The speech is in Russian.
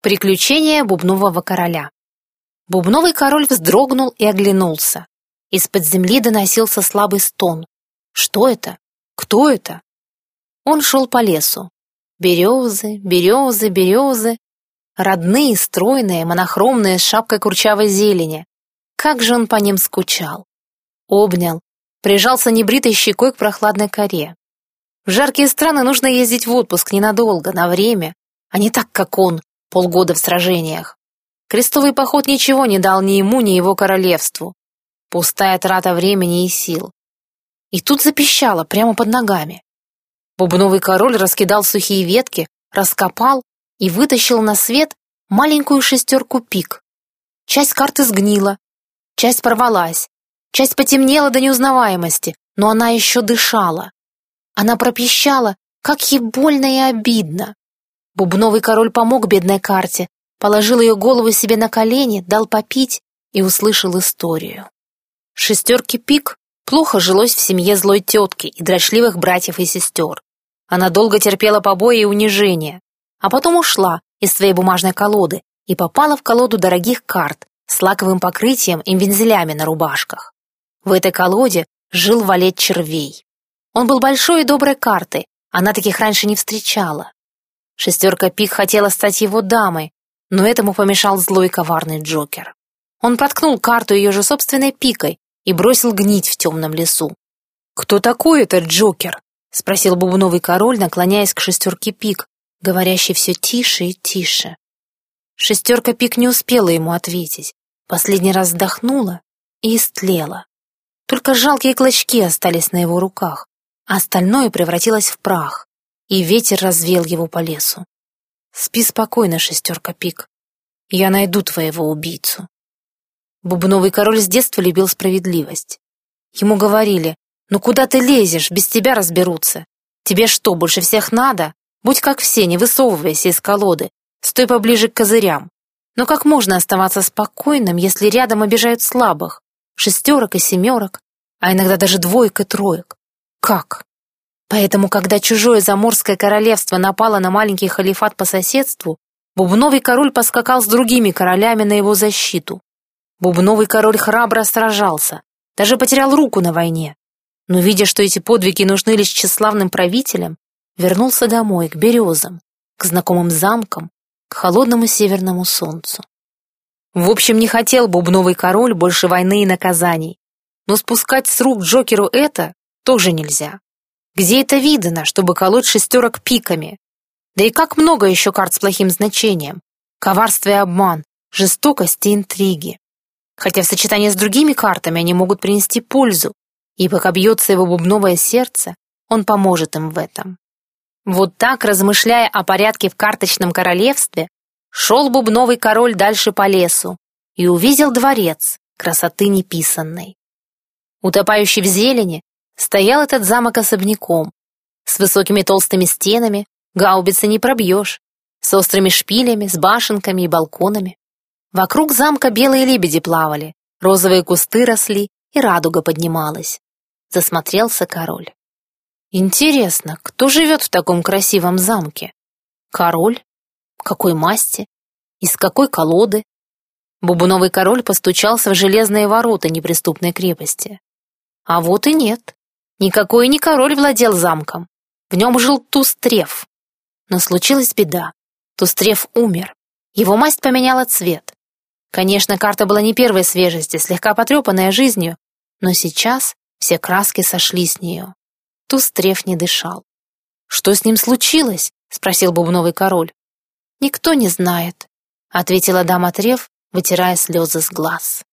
Приключения бубнового короля. Бубновый король вздрогнул и оглянулся. Из-под земли доносился слабый стон. Что это? Кто это? Он шел по лесу. Березы, березы, березы. Родные, стройные, монохромные, с шапкой курчавой зелени. Как же он по ним скучал. Обнял, прижался небритой щекой к прохладной коре. В жаркие страны нужно ездить в отпуск ненадолго, на время, а не так, как он, полгода в сражениях. Крестовый поход ничего не дал ни ему, ни его королевству. Пустая трата времени и сил. И тут запищало прямо под ногами. Бубновый король раскидал сухие ветки, раскопал и вытащил на свет маленькую шестерку пик. Часть карты сгнила, часть порвалась, часть потемнела до неузнаваемости, но она еще дышала. Она пропищала, как ей больно и обидно. Бубновый король помог бедной карте, положил ее голову себе на колени, дал попить и услышал историю. Шестерке пик плохо жилось в семье злой тетки и дрочливых братьев и сестер. Она долго терпела побои и унижения, а потом ушла из своей бумажной колоды и попала в колоду дорогих карт с лаковым покрытием и вензелями на рубашках. В этой колоде жил валет червей. Он был большой и доброй картой, она таких раньше не встречала. Шестерка пик хотела стать его дамой, но этому помешал злой коварный Джокер. Он проткнул карту ее же собственной пикой и бросил гнить в темном лесу. «Кто такой этот Джокер?» — спросил бубновый король, наклоняясь к шестерке пик, говорящей все тише и тише. Шестерка пик не успела ему ответить. Последний раз вздохнула и истлела. Только жалкие клочки остались на его руках, а остальное превратилось в прах, и ветер развеял его по лесу. «Спи спокойно, шестерка пик. Я найду твоего убийцу». Бубновый король с детства любил справедливость. Ему говорили, «Ну куда ты лезешь? Без тебя разберутся. Тебе что, больше всех надо? Будь как все, не высовывайся из колоды. Стой поближе к козырям. Но как можно оставаться спокойным, если рядом обижают слабых? Шестерок и семерок, а иногда даже двоек и троек. Как? Поэтому, когда чужое заморское королевство напало на маленький халифат по соседству, Бубновый король поскакал с другими королями на его защиту. Бубновый король храбро сражался, даже потерял руку на войне, но, видя, что эти подвиги нужны лишь тщеславным правителям, вернулся домой, к березам, к знакомым замкам, к холодному северному солнцу. В общем, не хотел бубновый король больше войны и наказаний, но спускать с рук Джокеру это тоже нельзя. Где это видано, чтобы колоть шестерок пиками? Да и как много еще карт с плохим значением. Коварство и обман, жестокость и интриги. Хотя в сочетании с другими картами они могут принести пользу, и пока бьется его бубновое сердце, он поможет им в этом. Вот так, размышляя о порядке в карточном королевстве, шел бубновый король дальше по лесу и увидел дворец, красоты неписанной. Утопающий в зелени, стоял этот замок особняком, с высокими толстыми стенами, гаубицы не пробьешь, с острыми шпилями, с башенками и балконами. Вокруг замка белые лебеди плавали, розовые кусты росли и радуга поднималась засмотрелся король. Интересно, кто живет в таком красивом замке? Король? Какой масти? Из какой колоды? Бубуновый король постучался в железные ворота неприступной крепости. А вот и нет. Никакой не король владел замком. В нем жил Тустрев. Но случилась беда. Тустрев умер. Его масть поменяла цвет. Конечно, карта была не первой свежести, слегка потрепанная жизнью, но сейчас все краски сошли с нее. Тустрев не дышал. «Что с ним случилось?» — спросил бубновый король. «Никто не знает», — ответила дама Трев, вытирая слезы с глаз.